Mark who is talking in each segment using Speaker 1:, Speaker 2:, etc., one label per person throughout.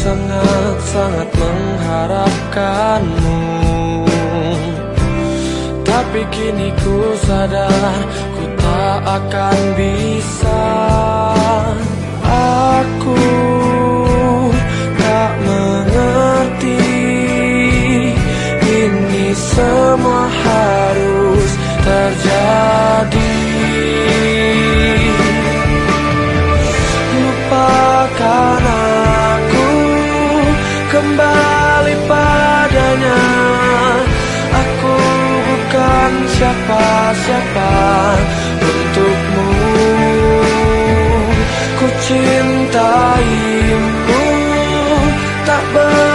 Speaker 1: sangat-sangat mengharapkanmu. Tapi kini ku sadar ku tak akan bisa. Aku tak mengerti Ini semua siapa-siapa untukmu? Ku cintaimu Tak berarti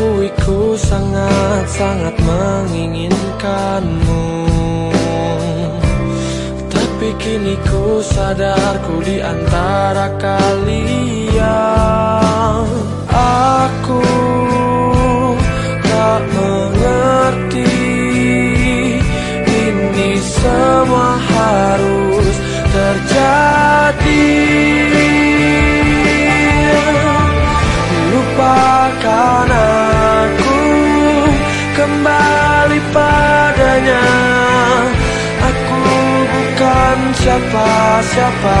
Speaker 1: akui ku sangat-sangat menginginkanmu. Tapi kini ku sadar ku di antara kalian. Aku kembali padanya. Aku bukan siapa-siapa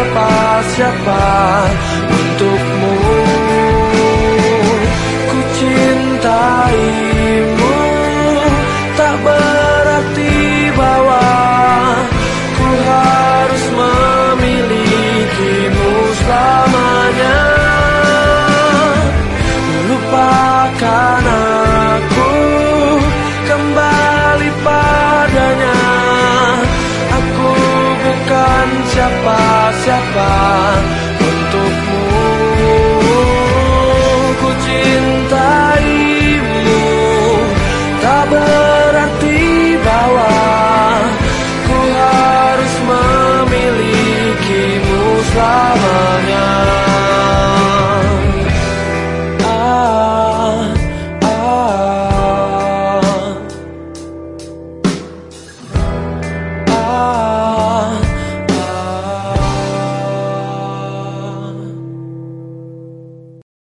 Speaker 1: Aku bukan siapa-siapa